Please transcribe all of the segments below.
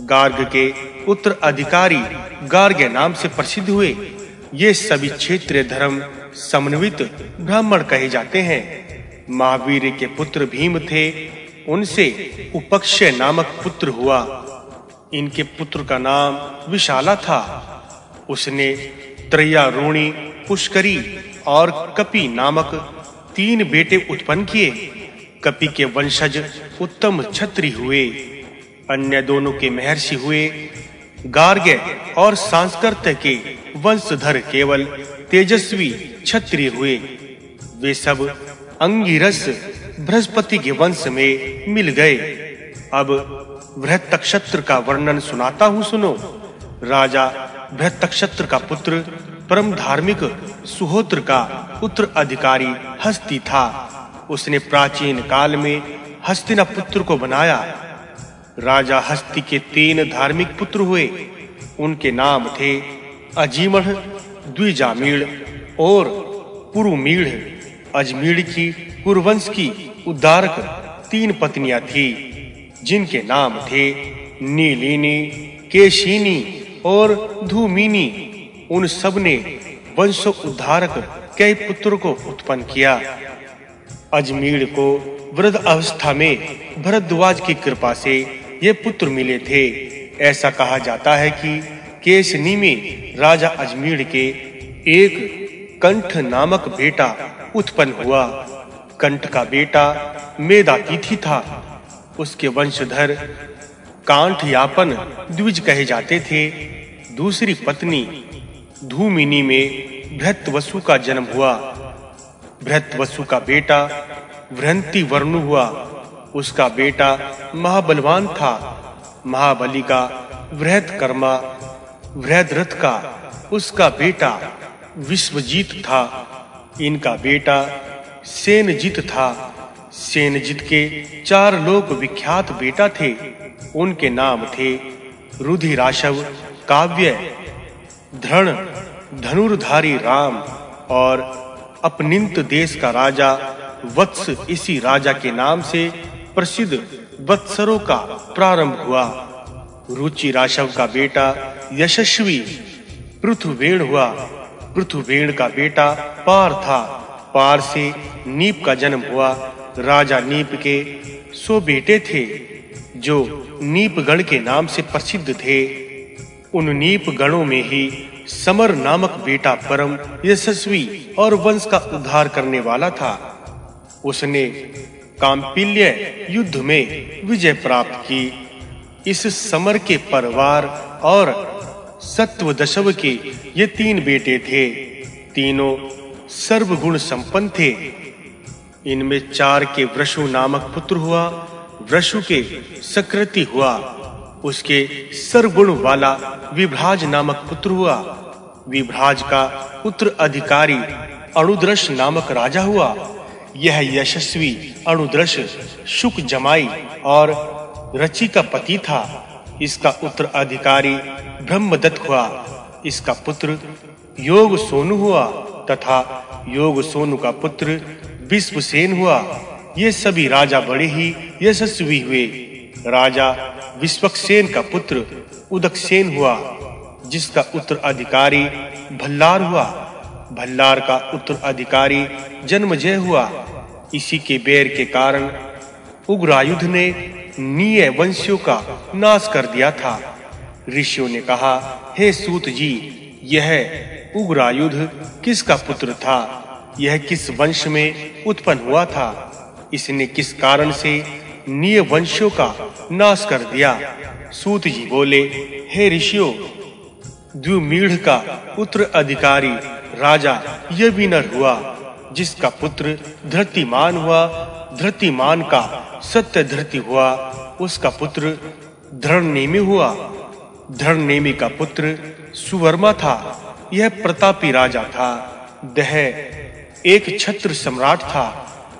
गार्ग के उत्तराधिकारी गार्ग नाम से प्रसिद्ध हुए। ये सभी क्षेत्रीय धर्म समन्वित ब्राह्मण कहे जाते हैं। महावीर के पुत्र भीम थे, उनसे उपक्षय नामक पुत्र हुआ। इनके पुत्र का नाम विशाला था। उसने त्रयारूणी पुष्करी और कपि नामक तीन बेटे उत्पन्न किए। कपि के वंशज उत्तम छत्री हुए। अन्य दोनों के महर्षि हुए, गार्ग्य और सांस्कृत्य के वंशधर केवल तेजस्वी क्षत्रिय हुए। वे सब अंगिरस बृहस्पति के वंश में मिल गए। अब बृहत्तक्षत्र का वर्णन सुनाता हूँ, सुनो। राजा बृहत्तक्षत्र का पुत्र, परम धार्मिक सुहोत्र का पुत्र उत्तराधिकारी हस्ती था। उसने प्राचीन काल में हस्तिनापुत्र को बनाया। राजा हस्ती के तीन धार्मिक पुत्र हुए। उनके नाम थे अजीमढ़ द्विजामीड़ और पुरुमीढ़। अजमीड़ की पुरवंश की उद्धारक तीन पत्नियाँ थी, जिनके नाम थे नीलिनी, केशिनी और धूमिनी। उन सबने वंश उद्धारक कई पुत्र को उत्पन्न किया। अजमीर को वृद्ध अवस्था में भरद्वाज की कृपा से ये पुत्र मिले थे। ऐसा कहा जाता है कि केशनी में राजा अजमीर के एक कंठ नामक बेटा उत्पन्न हुआ। कंठ का बेटा मेदातिथि था। उसके वंशधर कांठ यापन द्विज कहे जाते थे। दूसरी पत्नी धूमिनी में बृहत्वसु का जन्म हुआ। बृहत्वसु का बेटा वृंति वर्णु हुआ। उसका बेटा महाबलवान था। महाबली का वृहत कर्मा वृहद्रथ का उसका बेटा विश्वजीत था। इनका बेटा सेनजित था। सेनजित के चार लोक विख्यात बेटा थे। उनके नाम थे रुधिराशव, काव्य, धृण, धनुर्धारी राम और अपनिंत देश का राजा वत्स इसी राजा के नाम से प्रसिद्ध वत्सरों का प्रारंभ हुआ। रुचि राशव का बेटा यशस्वी पृथुवेण हुआ। पृथुवेण का बेटा पार था। पार से नीप का जन्म हुआ। राजा नीप के सो बेटे थे, जो नीप गण के नाम से प्रसिद्ध थे। उन नीप गणों में ही समर नामक बेटा परम यशस्वी और वंश का उद्धार करने वाला था। उसने काम्पिल्य युद्ध में विजय प्राप्त की। इस समर के परिवार और सत्व दशव के ये तीन बेटे थे। तीनों सर्वगुण संपन्न थे। इनमें चार के वृषु नामक पुत्र हुआ, वृषु के सकृति हुआ। उसके सर्वगुण वाला विभ्राज नामक पुत्र हुआ। विभ्राज का पुत्र अधिकारी अणुद्रश नामक राजा हुआ। यह यशस्वी, अणुद्रश, शुक जमाई और रचि का पति था। इसका उत्तर अधिकारी ब्रह्मदत्त हुआ। इसका पुत्र योग सोनु हुआ तथा योग सोनु का पुत्र विश्वसेन हुआ। ये सभी राजा बड़े ही यशस्वी हुए। राजा विश्वक्सेन का पुत्र उदकसेन हुआ, जिसका उत्तराधिकारी भल्लार हुआ। भल्लार का उत्तराधिकारी जन्मजय हुआ। इसी के बैर के कारण उग्रायुध ने नीय वंशियों का नाश कर दिया था। ऋषियों ने कहा, हे सूत जी, यह उग्रायुध किसका पुत्र था? यह किस वंश में उत्पन्न हुआ था? इसने किस कारण से नीय वंशियों का नाश कर दिया? सूत जी बोले, हे ऋषियों, द्विमीढ़ का पुत्र अधिकारी राजा यह विनर हुआ, जिसका पुत्र धृतिमान हुआ धृतिमान का सत्य धृति हुआ, उसका पुत्र धरणनेमी हुआ। धरणनेमी का पुत्र सुवर्मा था, यह प्रतापी राजा था। दह एक छत्र सम्राट था,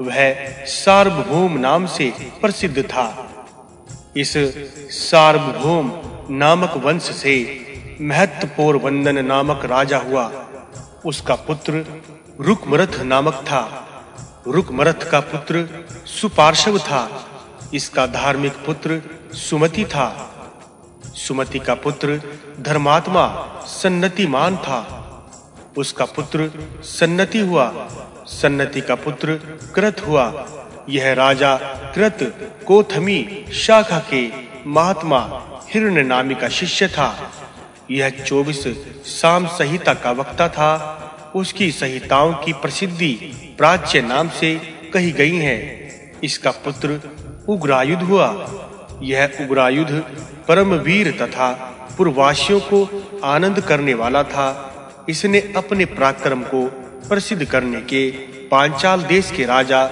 वह सार्वभौम नाम से प्रसिद्ध था। इस सार्वभौम नामक वंश से महत्वपूर्ण वंदन नामक राजा हुआ। उसका पुत्र रुकमरथ नामक था। रुकमरथ का पुत्र सुपार्शव था। इसका धार्मिक पुत्र सुमति था। सुमति का पुत्र धर्मात्मा सन्नतिमान था। उसका पुत्र सन्नति हुआ। सन्नति का पुत्र कृत हुआ। यह राजा कृत कोथमी शाखा के महात्मा हिरण्य नामी का शिष्य था। यह 24 साम संहिता का वक्ता था। उसकी संहिताओं की प्रसिद्धि प्राच्य नाम से कही गई है। इसका पुत्र उग्रायुध हुआ। यह उग्रायुध परम वीर तथा पूर्ववासियों को आनंद करने वाला था। इसने अपने पराक्रम को प्रसिद्ध करने के पांचाल देश के राजा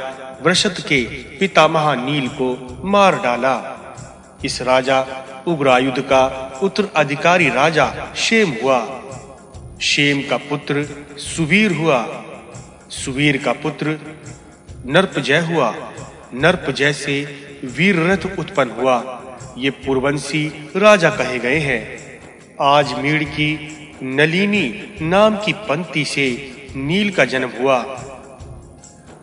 वृषत के पितामह नील को मार डाला। इस राजा उग्रायुध का उत्तर अधिकारी राजा शेम हुआ। शेम का पुत्र सुवीर हुआ। सुवीर का पुत्र नरपजय हुआ। नरपजय से वीररथ उत्पन्न हुआ। ये पूर्वंशी राजा कहे गए हैं। आज मीड़ की नलिनी नाम की पंक्ति से नील का जन्म हुआ।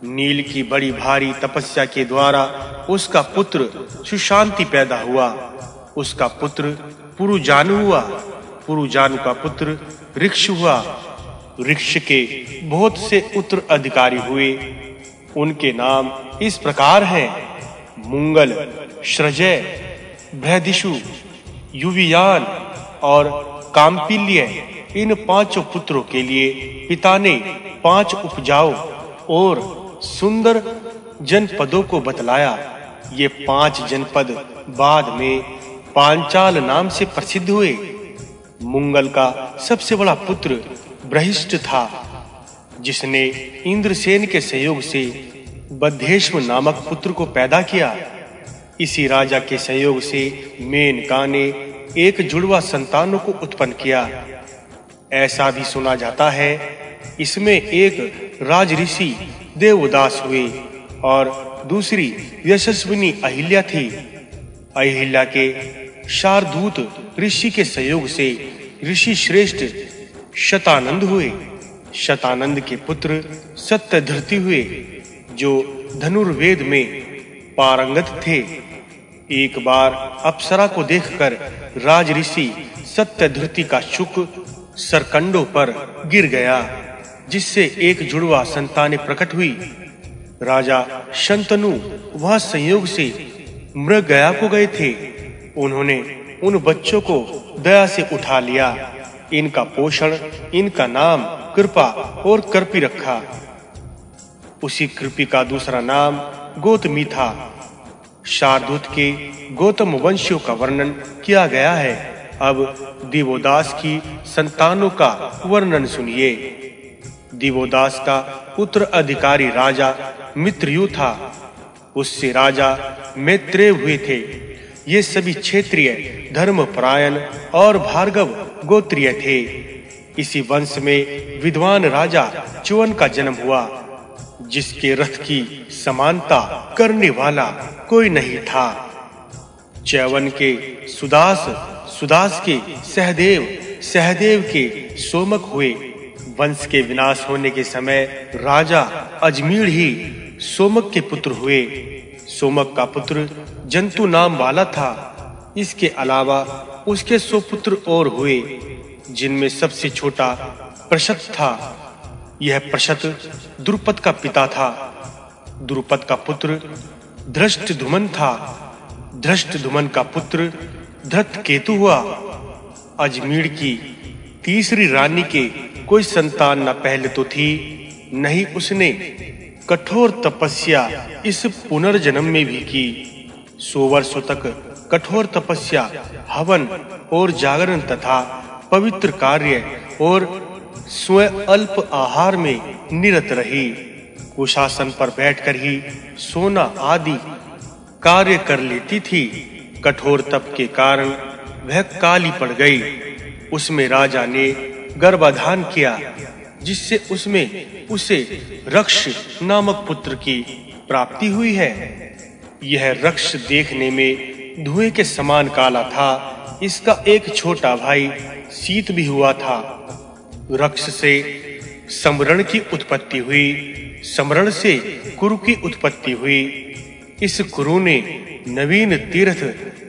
नील की बड़ी भारी तपस्या के द्वारा उसका पुत्र सुशांति पैदा हुआ। उसका पुत्र पुरुजानु हुआ। पुरुजानु का पुत्र ऋक्ष हुआ। ऋक्ष के बहुत से उत्तराधिकारी हुए। उनके नाम इस प्रकार हैं। मुंगल, श्रजय भ्रदिशु युवियान और काम्पिल्य इन पाँचों पुत्रों के लिए पिता ने पाँच उपजाऊ और सुंदर जनपदों को बतलाया। ये पाँच जनपद बाद में पांचाल नाम से प्रसिद्ध हुए। मुंगल का सबसे बड़ा पुत्र ब्रहिष्ट था, जिसने इंद्रसेन के सहयोग से बद्धेश्व नामक पुत्र को पैदा किया। इसी राजा के सहयोग से मेनका ने एक जुड़वा संतानों को उत्पन्न किया। ऐसा भी सुना जाता है, इसमें एक राज ऋषि देवदास हुए और दूसरी यशस्विनी अहिल्या थी। अहिल्या के शारदूत ऋषि के सहयोग से ऋषि श्रेष्ठ शतानंद हुए। शतानंद के पुत्र सत्यधृति हुए, जो धनुर्वेद में पारंगत थे। एक बार अप्सरा को देखकर राज ऋषि सत्यधृति का शुक सरकंडों पर गिर गया, जिससे एक जुड़वा संतानें प्रकट हुई। राजा शंतनु वह संयोग से मृग गया को गए थे। उन्होंने उन बच्चों को दया से उठा लिया। इनका पोषण, इनका नाम, कृपा और कृपी रखा। उसी कृपी का दूसरा नाम गौतमी था। शारदूत के गौतम वंशियों का वर्णन किया गया है। अब दिवोदास की संतानों का वर्णन सुनिए। दिवोदास का पुत्र उत्तराधिकारी राजा मित्रयु था। उससे राजा मैत्रेय हुए थे। ये सभी क्षेत्रीय, धर्मपरायण और भार्गव गोत्रीय थे। इसी वंश में विद्वान राजा चुवन का जन्म हुआ, जिसके रथ की समानता करने वाला कोई नहीं था। चैवन के सुदास सुदास के सहदेव सहदेव के सोमक हुए। वंश के विनाश होने के समय राजा अजमीर ही सोमक के पुत्र हुए। सोमक का पुत्र जंतु नाम वाला था। इसके अलावा उसके सौ पुत्र और हुए, जिनमें सबसे छोटा प्रशत था। यह प्रशत द्रुपद का पिता था। द्रुपद का पुत्र धृष्ट धुमन था। धृष्ट धुमन का पुत्र धृत केतु हुआ। अजमीर की तीसरी रानी के कोई संतान न पहले तो थी, नहीं उसने कठोर तपस्या इस पुनर्जन्म में भी की। सौ वर्षों तक कठोर तपस्या, हवन और जागरण तथा पवित्र कार्य और स्वयं अल्प आहार में निरत रही। कुशासन पर बैठकर ही सोना आदि कार्य कर लेती थी। कठोर तप के कारण वह काली पड़ गई। उसमें राजा ने गर्भाधान किया, जिससे उसमें उसे रक्ष नामक पुत्र की प्राप्ति हुई है। यह रक्ष देखने में धुएँ के समान काला था। इसका एक छोटा भाई शीत भी हुआ था। रक्ष से समरण की उत्पत्ति हुई। समरण से कुरु की उत्पत्ति हुई। इस कुरु ने नवीन तीर्थ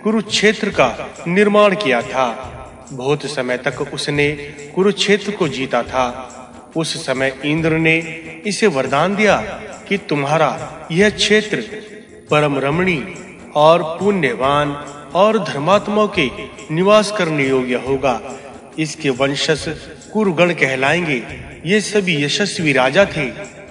कुरुक्षेत्र का निर्माण किया था। बहुत समय तक उसने कुरुक्षेत्र को जीता था। उस समय इंद्र ने इसे वरदान दिया कि तुम्हारा यह क्षेत्र परम रमणी और पुण्यवान और धर्मात्माओं के निवास करने योग्य होगा। इसके वंशज कुरुगण कहलाएँगे। ये सभी यशस्वी राजा थे।